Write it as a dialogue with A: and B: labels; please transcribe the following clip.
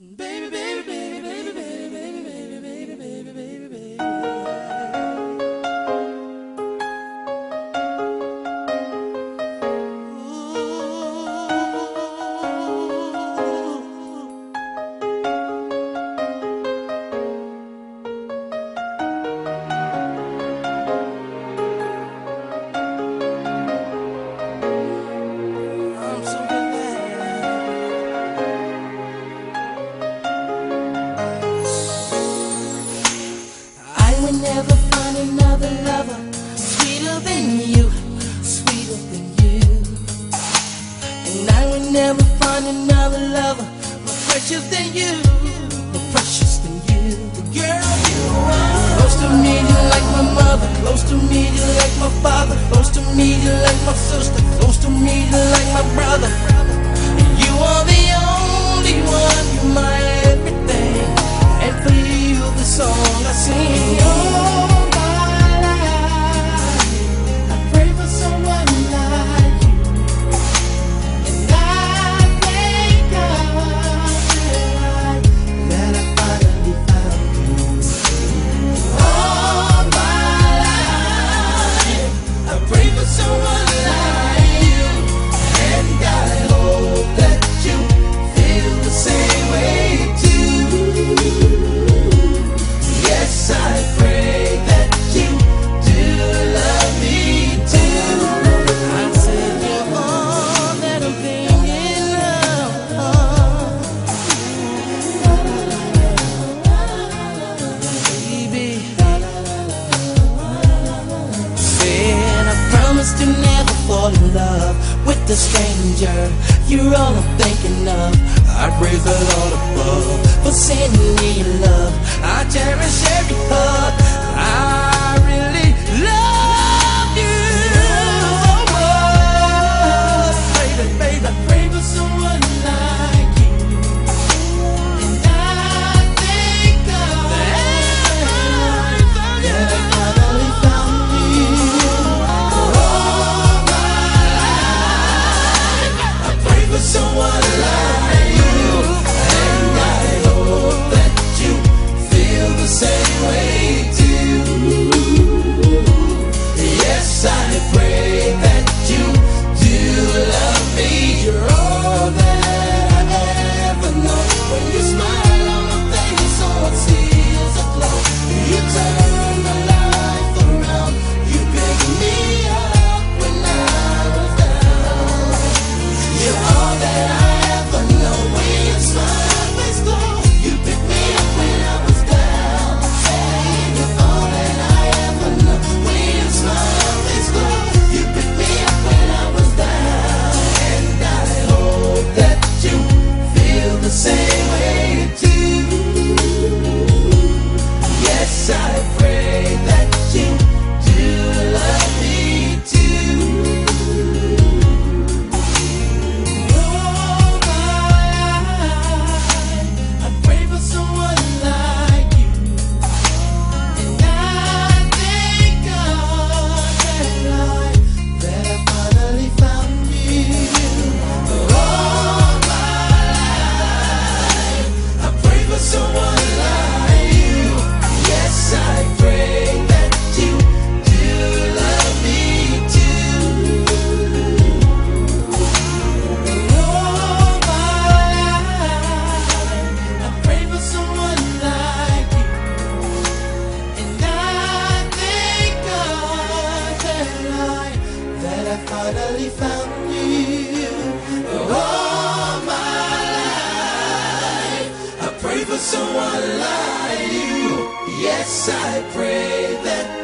A: Baby. precious than you, more precious than you, the girl you are. Close to me, you're like my mother. Close to me, you're like my father. Close to me, you're like my sister. Close to me, you're like my brother. And you are the only one, you're my everything. And for you, the song I sing. the stranger you're all I'm thinking of. I praise the Lord above for sending me love. I cherish every hug. I someone like you. Yes, I pray that.